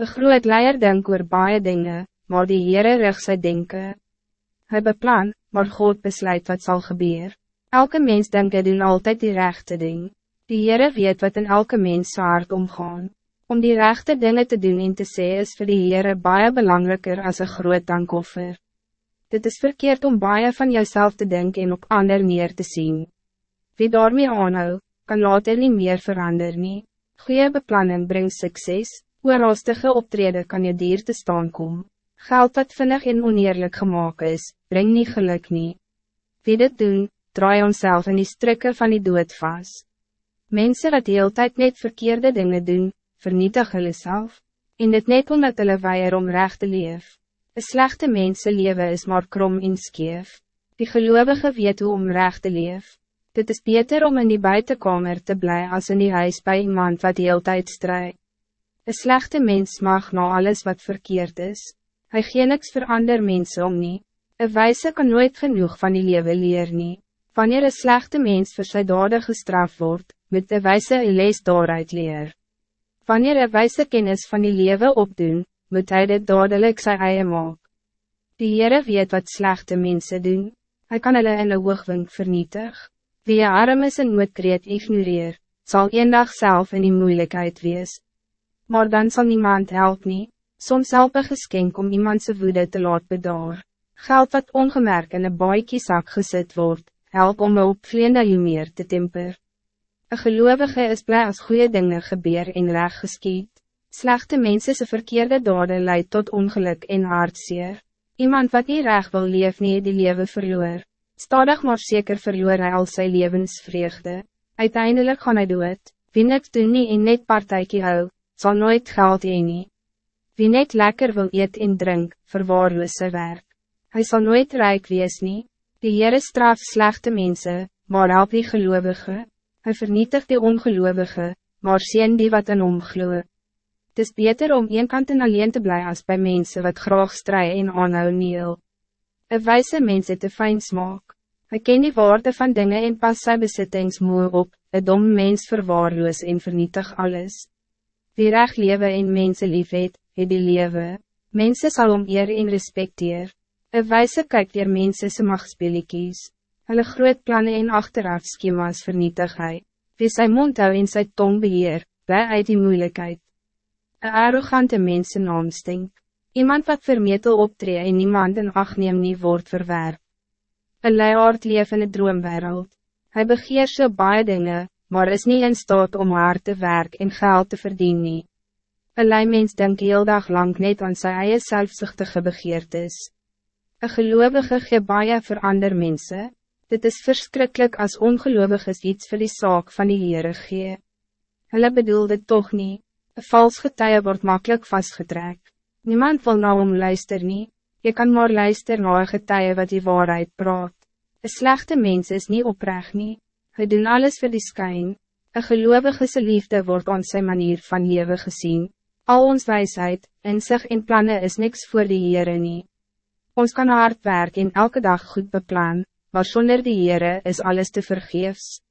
Een groot leier denk oor baie dinge, maar die Heere rig sy denke. Hy beplan, maar God besluit wat zal gebeuren. Elke mens denkt doen altijd die rechte ding. Die Heere weet wat in elke mens hart omgaan. Om die rechte dingen te doen en te sê is vir die Heere baie belangrijker als een groot dankoffer. Dit is verkeerd om baie van jouzelf te denken en op ander neer te zien. Wie daarmee aanhou, kan later niet meer veranderen. nie. Goeie beplanning brengt succes, Oorhaastige optreden kan je dier te staan kom. Geld wat vinnig en oneerlijk gemaakt is, breng niet geluk nie. Wie dit doen, draai onszelf in die strikken van die dood vast. Mensen wat de tijd net verkeerde dingen doen, vernietig hulle self, en dit net omdat hulle weier om recht te leef. Een slechte mensen leven is maar krom en skeef. Die gelovige weet hoe om recht te leef. Dit is beter om in die buitenkamer te blij als in die huis bij iemand wat de tijd strijdt. Een slechte mens mag na alles wat verkeerd is. Hij gee niks voor ander mensen om nie. Een wijze kan nooit genoeg van die leven leer nie. Wanneer een slechte mens voor sy dade gestraft wordt, moet de wijze een lees daaruit leer. Wanneer een wijze kennis van die leven opdoen, moet hij dit dadelijk sy eie maak. Die Heere weet wat slechte mensen doen. Hij kan hulle in een hoogwink vernietig. Wie arm is en noodkreet ignoreer, zal een dag zelf in die moeilijkheid wees maar dan zal niemand help nie. Soms help een geskenk om iemand zijn woede te laat bedaar. Geld wat ongemerkt in een boekie zak gezet wordt, help om een opvleende humeur te temper. Een gelovige is blij als goede dingen gebeur en reg geskiet. Slechte mensen se verkeerde dade leidt tot ongeluk en hartseer. Iemand wat niet reg wil leef nie die leven verloor. Stadig maar zeker verloor hij al zijn levensvreugde. Uiteindelijk gaan hij dood. Wie niks doen nie en net partijkie hou, zal nooit geld heen nie. Wie net lekker wil eet en drink, verwaarloos sy werk. Hij zal nooit rijk wees nie. Die Heere straf slechte mensen, maar help die gelovige. Hij vernietigt die ongelovige, maar sien die wat in omgloe. Het is beter om een kant en alleen te blij als bij mensen wat graag strijden en aanhou niel. Een wijze mens het een fijn smaak. Hij ken die woorden van dingen en pas sy besittings moe op, een dom mens verwaarloos en vernietig alles. Wie recht lewe en mense lief het, het die lewe. Mense sal om eer en respecteer. Een wijze kyk dier mense se machtspeeliekies. Hulle groot plannen en achteraf schema's vernietig hy. Wie sy mond hou en sy tong beheer, bly uit die moeilijkheid. Een arrogante mense naam stink. Iemand wat vermetel optree en niemand in acht neem nie word verwerp. Een leiaard leef in een droomwereld. Hij begeer so baie dinge, maar is niet in staat om hard te werk en geld te verdienen. Een leimens denk heel dag lang net aan sy eie selfzuchtige begeertes. Een gelovige gee baie vir ander mense, dit is verschrikkelijk als ongeloviges iets voor die zaak van die Heere gee. Hulle bedoel dit toch niet. een vals getuie wordt makkelijk vastgetrek. Niemand wil nou om luister nie, je kan maar luister na een getuie wat die waarheid praat. Een slechte mens is niet oprecht nie. Hij doen alles voor die skyn. Een gelovige liefde wordt aan zijn manier van leven gezien. Al ons wijsheid, inzicht en plannen is niks voor die Heere nie. Ons kan hard werk en elke dag goed beplan, maar zonder die Heere is alles te vergeefs.